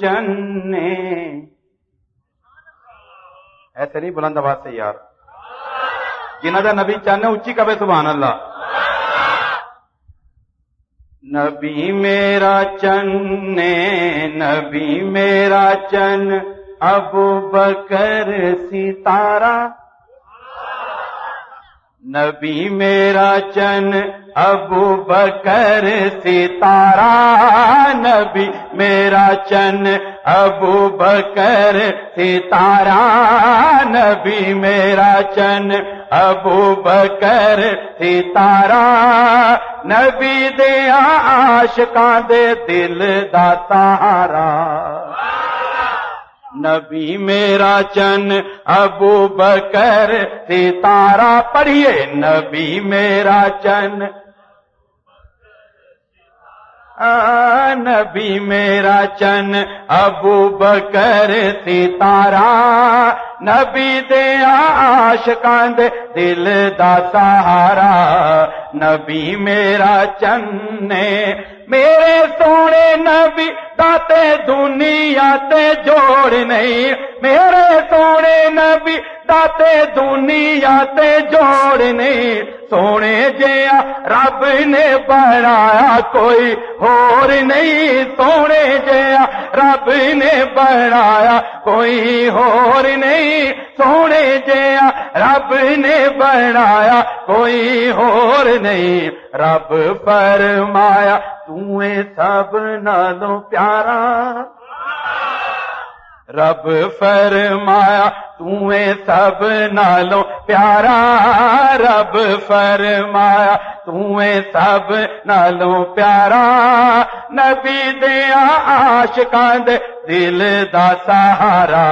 چنے۔ ایسے نہیں بلند آواز سے یار۔ جنہ کا نبی چن اچھی کبے سبحان اللہ نبی میرا چن نبی میرا چن، ابو بکر ستارہ۔ نبی میرا چن، ابو بکر ستارہ۔ نبی میرا چن، ابو بکر ستارہ۔ نبی میرا چن، ابو بکر ستارہ۔ نبی دیا آشکاں دے دل دا تارا نبی میرا چن ابو بکر ستارہ پڑھیے۔ نبی میرا چن نبی میرا چن، ابو بکر ستارہ نبی دیا آشکان دل دا سہارا۔ نبی میرا چن میرے سونے نبی داتے دنیا تے جوڑ نہیں۔ میرے نبی داتے دنیا تے جوڑ نہیں سونے جیا رب نے بنایا، کوئی ہور نہیں، سونے جیا رب نے بنایا، کوئی ہور نہیں، سونے جیا رب نے بنایا، کوئی ہور نہیں۔ رب فرمایا تمہیں سب نالوں پیارا۔ رب فرمایا تمہیں سب نالوں پیارا، رب فرمایا تمہیں سب نالوں پیارا، نبی دیا آشکان دل دا سہارا،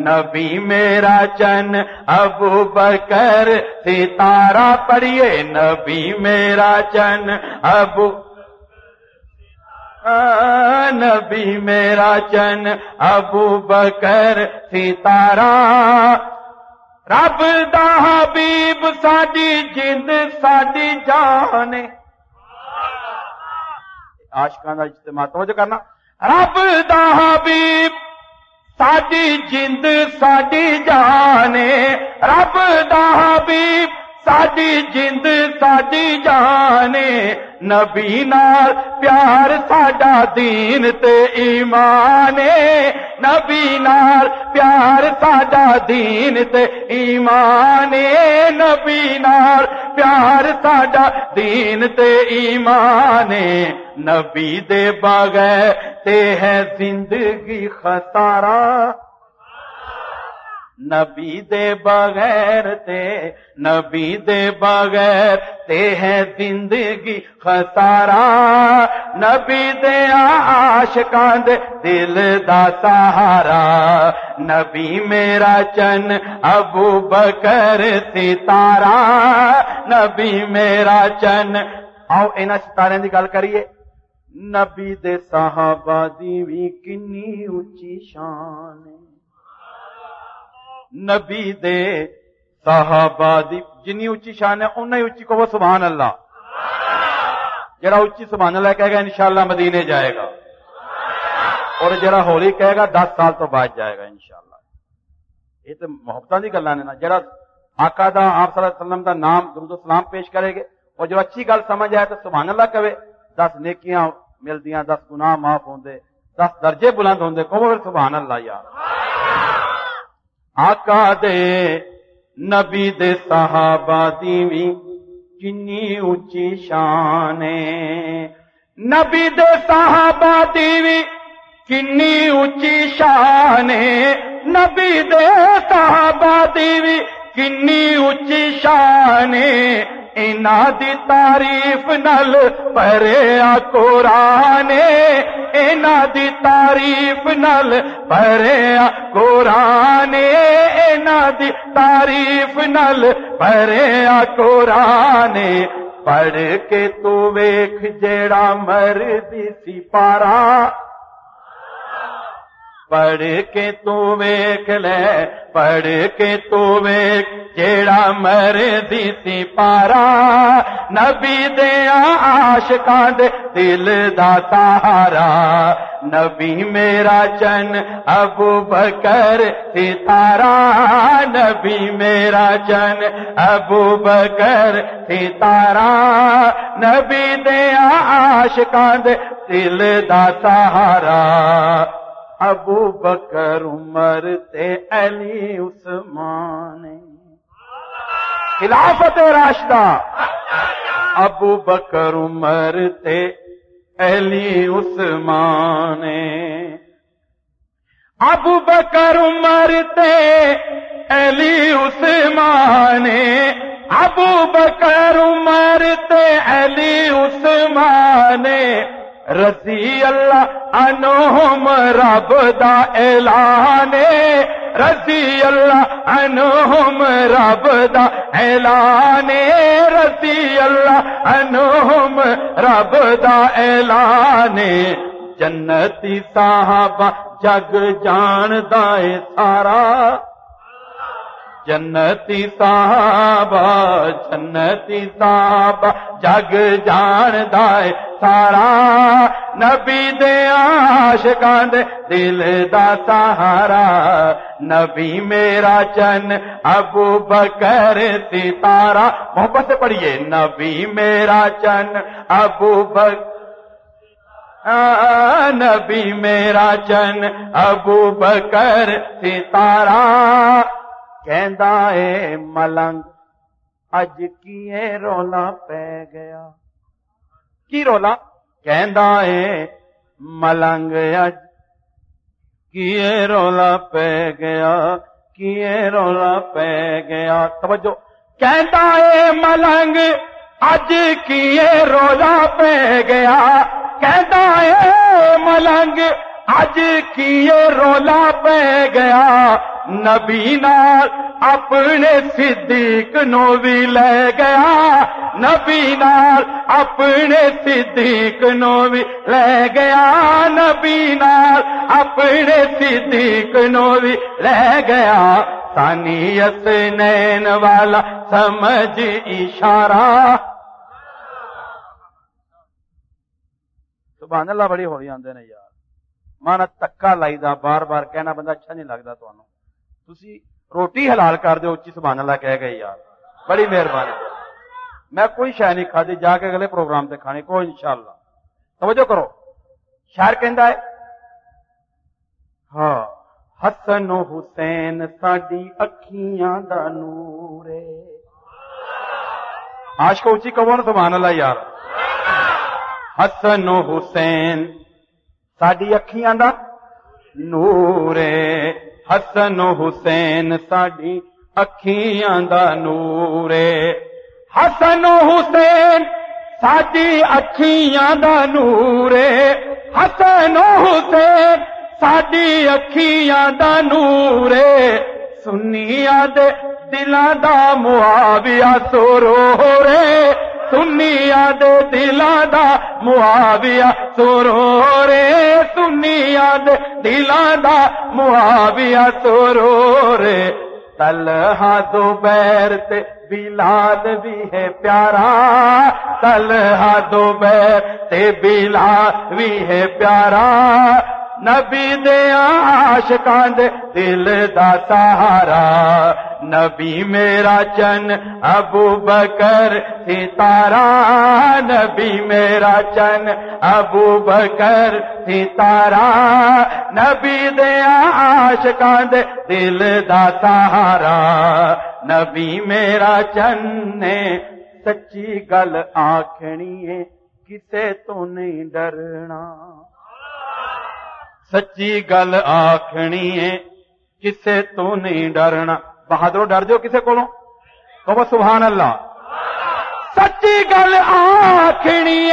نبی میرا چن ابو بکر ستارہ پڑھیے، نبی میرا چن ابو نبی میرا چن ابو بکر ستارہ۔ رب دا حبیب ساڈی جند ساڈی جان۔ آشکان کا اجتماع، توجہ کرنا۔ رب دا حبیب ساڈی جند ساڈی جان۔ رب دا حبیب ساڈی جند ساڈی جان نبی نال پیار ساڈا دین تے ایمان نبی نال پیار ساڈا دین تے ایمان نبی نال پیار ساڈا دین تے ایمان نبی دے بغیر تے ہے زندگی خسارہ نبی دے بغیر تے، نبی دے بغیر تے ہے زندگی خسارا نبی دے آشکان دے دل دا سہارا۔ نبی میرا چن ابو بکر ستارہ نبی میرا چن، آؤ اینا ستارے دی گل کریے۔ نبی دے صحابہ دی بھی کنی اچھی شان ہے۔ نبی دے صحابہ دی، جنی اچھی شان ہے انہیں اچھی کو وہ سبحان اللہ جڑا اچھی سبحان اللہ کہے گا، انشاءاللہ مدینے جائے گا۔ اور جڑا ہولی کہے گا، دس سال تو بعد جائے گا، انشاءاللہ۔ یہ تو محبت کی گلا نے نا، جڑا آقا دا، آپ صلی اللہ علیہ وسلم دا نام، درود السلام پیش کرے گے، اور جو اچھی گل سمجھ آئے تو سبحان اللہ کہے، دس نیکیاں ملدیاں، دس گناہ معاف ہوندے، دس درجے بلند ہوندے کو پھر سبحان اللہ یار۔ آقا دے نبی دے صحابہ دیوی کنی اچھی شان نبی دے صحابہ دیوی کنی اچھی شان نبی دے صحابہ دیوی کنی اچھی شان اینا دی تعریف نل پریا قرآن اینا دی تعریف نل پریا قرآن اینا دی تعریف نل پریا قرآن۔ پڑھ کے تو ویکھ جیڑا مردی سی پارا پڑھ کے تو ویک لے پڑھ کے تو ویک جیڑا مرضی سی پارا نبی دیا عاشقاں دے دل دا سہارا نبی میرا چن ابو بکر ستارا نبی میرا چن ابو بکر ستارا نبی دیا عاشقاں دے دل دا سہارا ابو بکر، عمر تے علی، عثمان۔ خلافت راشدہ۔ ابو بکر، عمر تے علی، عثمان۔ ابو بکر، عمر تے علی، عثمان۔ ابو بکر، عمر تے علی، عثمان۔ رضی اللہ انہم رب دا اعلان، رضی اللہ انہم رب دا اعلان، رضی اللہ انہم رب دا اعلان۔ جنتی صحابہ جگ جان دائے سارا جنتی صحابہ جنتی صحابہ جگ جان دائے سارا نبی دے عاشقاں دے دل دا سہارا نبی میرا چن ابو بکر ستارا محبت سے پڑھیے نبی میرا چن ابو بکر نبی میرا چن ابو بکر ستارا کہندا اے ملنگ، اج کیے رولا پہ گیا؟ کی رولا کہندا اے ملنگ، اج کیے رولا پہ گیا؟ کیے رولا پہ گیا؟ توجہ، کہندا اے ملنگ، اج کیے رولا پہ گیا؟ کہندا اے ملنگ، اج کیے رولا پہ گیا؟ نبی نال اپنے صدیق نو بھی لے گیا۔ نبی نال اپنے صدیق نو بھی لے گیا۔ نبی نال اپنے صدیق نو بھی لے گیا۔ سانیت نین والا سمجھ اشارہ۔ سبحان اللہ، بڑی ہولی آندے نے یار۔ مانا تکا لائی دا بار بار کہنا بندہ اچھا نہیں لگتا تمہیں تسی روٹی حلال کر دو اچھی سبحان اللہ کہہ گئے، یار۔ بڑی مہربانی۔ میں کوئی شہ نہیں کھا جا کے اگلے پروگرام سے کھانے کو انشاءاللہ۔ توجہ کرو۔ شہر کہندا ہے ہاں حسن و حسین ساڈی اکھیاں دا نور آج کو اچھی کون سبحان اللہ، یار۔ حسن و حسین ساڈی اکھیاں دا نور حسن حسین ساڈی اکھیاں دا نور حسن حسین ساڈی اکھیاں دا نور حسن حسین ساڈی اکھیاں دا نور سنیا دے دلاں دا معاویہ سورو رے سنیا دے دلاں دا معاویہ سورو رے دے دلاں تو رو سورو رے۔ تلہا دو تے بلال بھی ہے پیارا۔ تلہا دو تے بلال بھی ہے پیارا۔ نبی دے عاشقاں دے دل دا سہارا۔ نبی میرا چن، ابو بکر ستارا نبی میرا چن، ابو بکر ستارا نبی دے عاشقاں دے دل دا سہارا۔ نبی میرا چن نے سچی گل آکھنی ہے، کسے تو نہیں ڈرنا۔ سچی گل آخنی ہے، کسے تو نہیں ڈرنا۔ بہادر ڈر جو کسے کو تو سبحان اللہ۔ سچی گل آخنی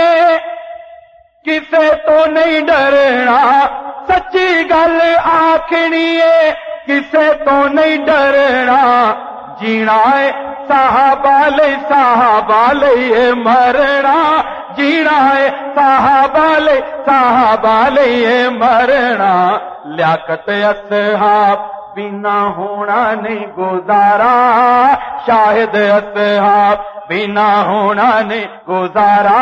کسے تو نہیں ڈرنا۔ سچی گل آخنی کسے تو نہیں ڈرنا۔ جینا ہے صحابہ لے صحابہ لے مرنا۔ جینا ہے صحابہ لے صحابہ لے مرنا۔ لیاقت اصحاب۔ بنا ہونا نہیں گزارا شاہد اصحاب بنا ہونا نہیں گزارا۔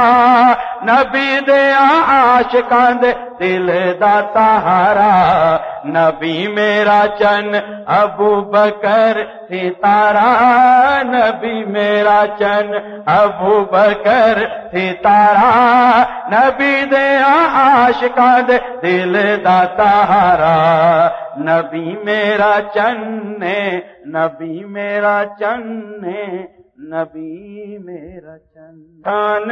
نبی دیا آشکان دے دل دا سہارا نبی میرا چن ابو بکر ستارا نبی میرا چن ابو بکر ستارا نبی دیا آشکان دے دل دا سہارا نبی میرا چن نبی میرا چن نبی میرا چند